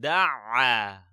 دعا